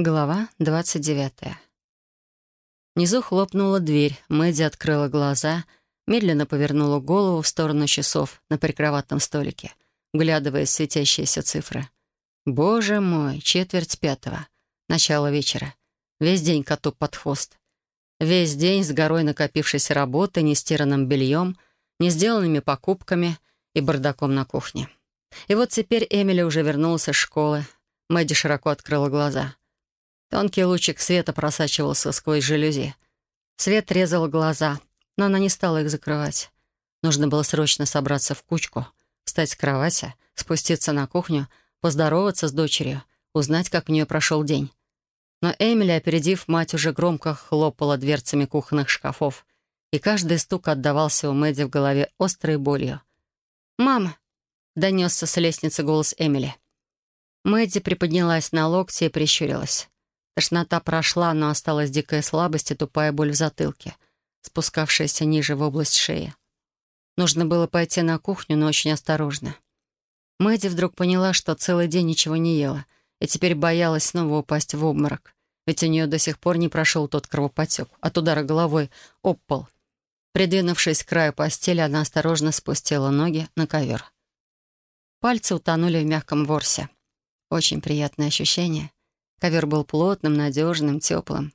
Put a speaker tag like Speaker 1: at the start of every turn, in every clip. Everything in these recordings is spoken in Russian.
Speaker 1: Глава 29. Внизу хлопнула дверь, Мэдди открыла глаза, медленно повернула голову в сторону часов на прикроватном столике, глядывая в светящиеся цифры. «Боже мой, четверть пятого. Начало вечера. Весь день коту под хвост. Весь день с горой накопившейся работы, нестиранным бельем, не сделанными покупками и бардаком на кухне. И вот теперь Эмили уже вернулась из школы. Мэдди широко открыла глаза. Тонкий лучик света просачивался сквозь жалюзи. Свет резал глаза, но она не стала их закрывать. Нужно было срочно собраться в кучку, встать с кровати, спуститься на кухню, поздороваться с дочерью, узнать, как у нее прошел день. Но Эмили, опередив мать, уже громко хлопала дверцами кухонных шкафов, и каждый стук отдавался у Мэдди в голове острой болью. «Мама!» — донесся с лестницы голос Эмили. Мэдди приподнялась на локте и прищурилась. Тошнота прошла, но осталась дикая слабость и тупая боль в затылке, спускавшаяся ниже в область шеи. Нужно было пойти на кухню, но очень осторожно. Мэдди вдруг поняла, что целый день ничего не ела, и теперь боялась снова упасть в обморок, ведь у нее до сих пор не прошел тот кровопотек от удара головой об пол. Придвинувшись к краю постели, она осторожно спустила ноги на ковер. Пальцы утонули в мягком ворсе. Очень приятное ощущение — Ковер был плотным, надежным, теплым.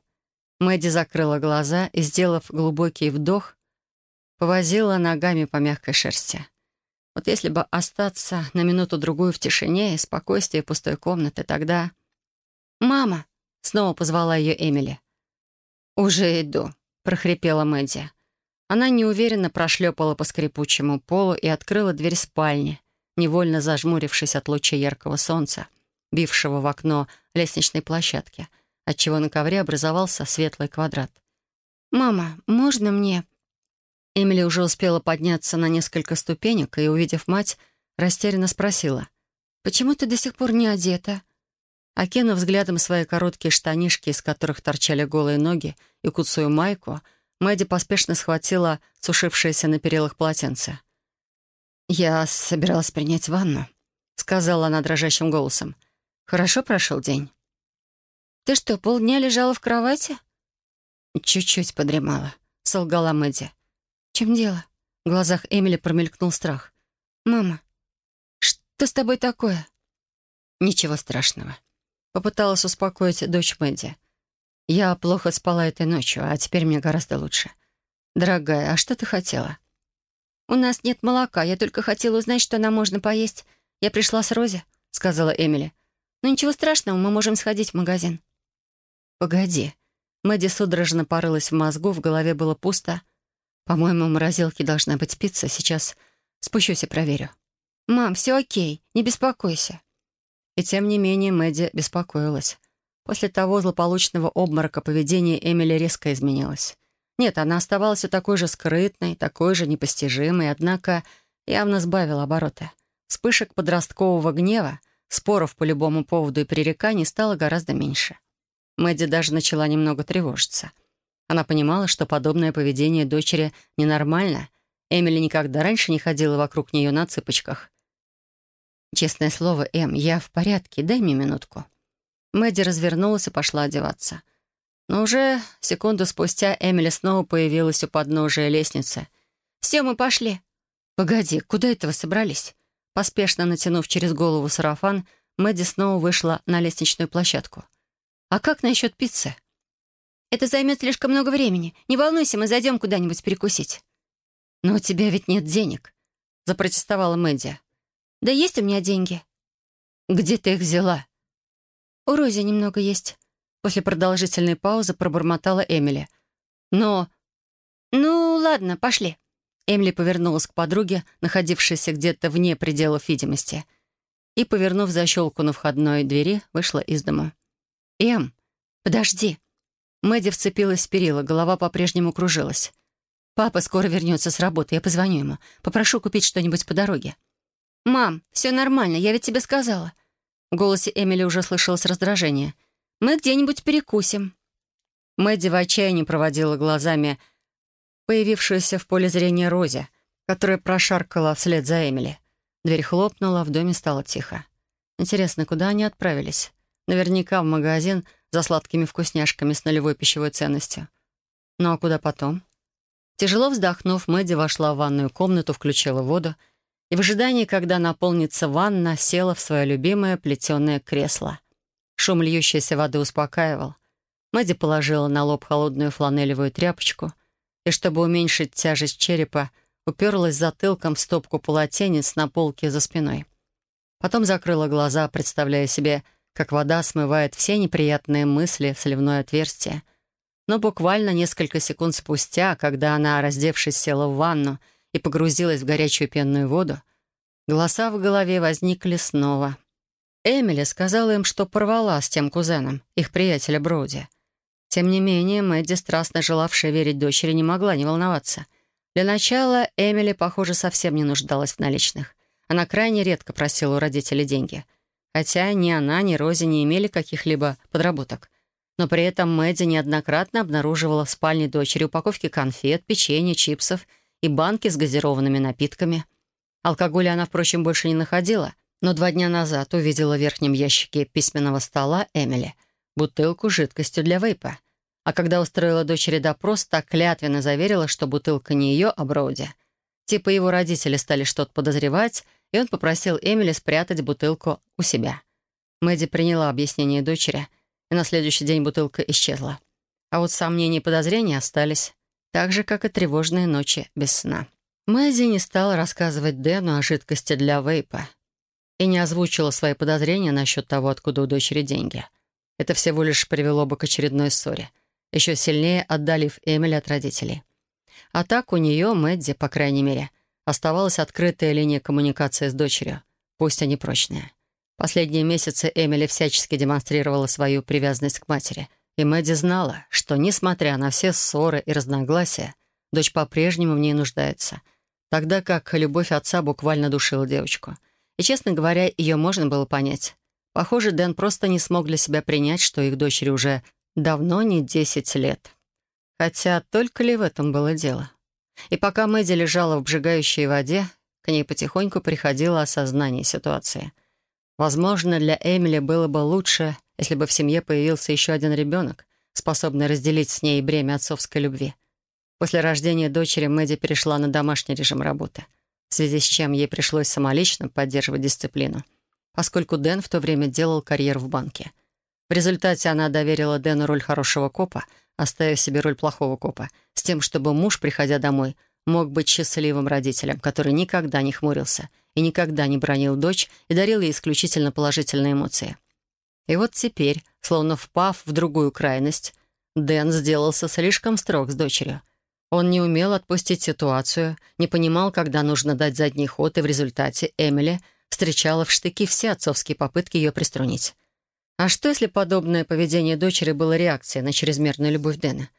Speaker 1: Мэдди закрыла глаза и, сделав глубокий вдох, повозила ногами по мягкой шерсти. Вот если бы остаться на минуту-другую в тишине и спокойствии пустой комнаты, тогда... «Мама!» — снова позвала ее Эмили. «Уже иду», — прохрипела Мэдди. Она неуверенно прошлепала по скрипучему полу и открыла дверь спальни, невольно зажмурившись от луча яркого солнца бившего в окно лестничной площадки, отчего на ковре образовался светлый квадрат. «Мама, можно мне...» Эмили уже успела подняться на несколько ступенек и, увидев мать, растерянно спросила. «Почему ты до сих пор не одета?» Окинув взглядом свои короткие штанишки, из которых торчали голые ноги, и куцую майку, Мэдди поспешно схватила сушившееся на перилах полотенце. «Я собиралась принять ванну», — сказала она дрожащим голосом. Хорошо прошел день?» «Ты что, полдня лежала в кровати?» «Чуть-чуть подремала», — солгала Мэдди. «В чем дело?» В глазах Эмили промелькнул страх. «Мама, что с тобой такое?» «Ничего страшного», — попыталась успокоить дочь Мэдди. «Я плохо спала этой ночью, а теперь мне гораздо лучше. Дорогая, а что ты хотела?» «У нас нет молока. Я только хотела узнать, что нам можно поесть. Я пришла с Рози», — сказала Эмили. Но ничего страшного, мы можем сходить в магазин». «Погоди». Мэдди судорожно порылась в мозгу, в голове было пусто. «По-моему, в морозилке должна быть пицца. Сейчас спущусь и проверю». «Мам, все окей, не беспокойся». И тем не менее Мэдди беспокоилась. После того злополучного обморока поведение Эмили резко изменилось. Нет, она оставалась такой же скрытной, такой же непостижимой, однако явно сбавила обороты. Вспышек подросткового гнева — Споров по любому поводу и пререканий стало гораздо меньше. Мэдди даже начала немного тревожиться. Она понимала, что подобное поведение дочери ненормально. Эмили никогда раньше не ходила вокруг нее на цыпочках. «Честное слово, Эм, я в порядке, дай мне минутку». Мэдди развернулась и пошла одеваться. Но уже секунду спустя Эмили снова появилась у подножия лестницы. «Все, мы пошли». «Погоди, куда это вы собрались?» Поспешно натянув через голову сарафан, Мэдди снова вышла на лестничную площадку. «А как насчет пиццы?» «Это займет слишком много времени. Не волнуйся, мы зайдем куда-нибудь перекусить». «Но у тебя ведь нет денег», — запротестовала Мэдди. «Да есть у меня деньги». «Где ты их взяла?» «У Рози немного есть». После продолжительной паузы пробормотала Эмили. «Но...» «Ну, ладно, пошли». Эмили повернулась к подруге, находившейся где-то вне пределов видимости, и, повернув защелку на входной двери, вышла из дома. «Эм, подожди!» Мэдди вцепилась в перила, голова по-прежнему кружилась. «Папа скоро вернется с работы, я позвоню ему. Попрошу купить что-нибудь по дороге». «Мам, все нормально, я ведь тебе сказала». В голосе Эмили уже слышалось раздражение. «Мы где-нибудь перекусим». Мэдди в отчаянии проводила глазами появившуюся в поле зрения Розе, которая прошаркала вслед за Эмили. Дверь хлопнула, в доме стало тихо. Интересно, куда они отправились? Наверняка в магазин за сладкими вкусняшками с нулевой пищевой ценностью. Ну а куда потом? Тяжело вздохнув, Мэдди вошла в ванную комнату, включила воду и в ожидании, когда наполнится ванна, села в свое любимое плетеное кресло. Шум льющейся воды успокаивал. Мэдди положила на лоб холодную фланелевую тряпочку и, чтобы уменьшить тяжесть черепа, уперлась затылком в стопку полотенец на полке за спиной. Потом закрыла глаза, представляя себе, как вода смывает все неприятные мысли в сливное отверстие. Но буквально несколько секунд спустя, когда она, раздевшись, села в ванну и погрузилась в горячую пенную воду, голоса в голове возникли снова. Эмили сказала им, что порвала с тем кузеном, их приятеля Броуди. Тем не менее, Мэдди, страстно желавшая верить дочери, не могла не волноваться. Для начала Эмили, похоже, совсем не нуждалась в наличных. Она крайне редко просила у родителей деньги. Хотя ни она, ни Рози не имели каких-либо подработок. Но при этом Мэдди неоднократно обнаруживала в спальне дочери упаковки конфет, печенья, чипсов и банки с газированными напитками. Алкоголя она, впрочем, больше не находила, но два дня назад увидела в верхнем ящике письменного стола Эмили бутылку жидкостью для вейпа. А когда устроила дочери допрос, так клятвенно заверила, что бутылка не ее, а Броуди. Типа его родители стали что-то подозревать, и он попросил Эмили спрятать бутылку у себя. Мэдди приняла объяснение дочери, и на следующий день бутылка исчезла. А вот сомнения и подозрения остались, так же, как и тревожные ночи без сна. Мэдди не стала рассказывать Дэну о жидкости для вейпа и не озвучила свои подозрения насчет того, откуда у дочери деньги. Это всего лишь привело бы к очередной ссоре — еще сильнее отдалив Эмили от родителей. А так у нее, Мэдди, по крайней мере, оставалась открытая линия коммуникации с дочерью, пусть и непрочная. Последние месяцы Эмили всячески демонстрировала свою привязанность к матери, и Мэдди знала, что, несмотря на все ссоры и разногласия, дочь по-прежнему в ней нуждается, тогда как любовь отца буквально душила девочку. И, честно говоря, ее можно было понять. Похоже, Дэн просто не смог для себя принять, что их дочери уже Давно не десять лет. Хотя только ли в этом было дело? И пока Мэдди лежала в обжигающей воде, к ней потихоньку приходило осознание ситуации. Возможно, для Эмили было бы лучше, если бы в семье появился еще один ребенок, способный разделить с ней бремя отцовской любви. После рождения дочери Мэдди перешла на домашний режим работы, в связи с чем ей пришлось самолично поддерживать дисциплину, поскольку Дэн в то время делал карьеру в банке — в результате она доверила Дэну роль хорошего копа, оставив себе роль плохого копа, с тем, чтобы муж, приходя домой, мог быть счастливым родителем, который никогда не хмурился и никогда не бронил дочь и дарил ей исключительно положительные эмоции. И вот теперь, словно впав в другую крайность, Дэн сделался слишком строг с дочерью. Он не умел отпустить ситуацию, не понимал, когда нужно дать задний ход, и в результате Эмили встречала в штыки все отцовские попытки ее приструнить. А что, если подобное поведение дочери было реакцией на чрезмерную любовь Дэна?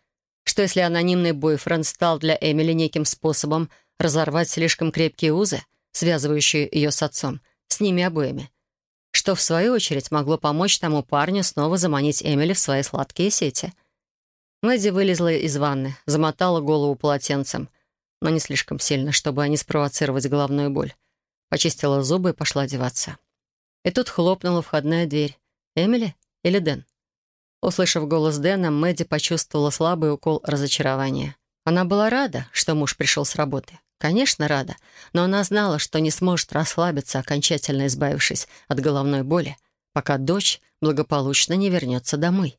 Speaker 1: Что, если анонимный бойфренд стал для Эмили неким способом разорвать слишком крепкие узы, связывающие ее с отцом, с ними обоими? Что, в свою очередь, могло помочь тому парню снова заманить Эмили в свои сладкие сети? Мэдди вылезла из ванны, замотала голову полотенцем, но не слишком сильно, чтобы не спровоцировать головную боль. Почистила зубы и пошла одеваться. И тут хлопнула входная дверь. Эмили или Дэн? Услышав голос Дэна, Мэдди почувствовала слабый укол разочарования. Она была рада, что муж пришел с работы. Конечно, рада, но она знала, что не сможет расслабиться, окончательно избавившись от головной боли, пока дочь благополучно не вернется домой.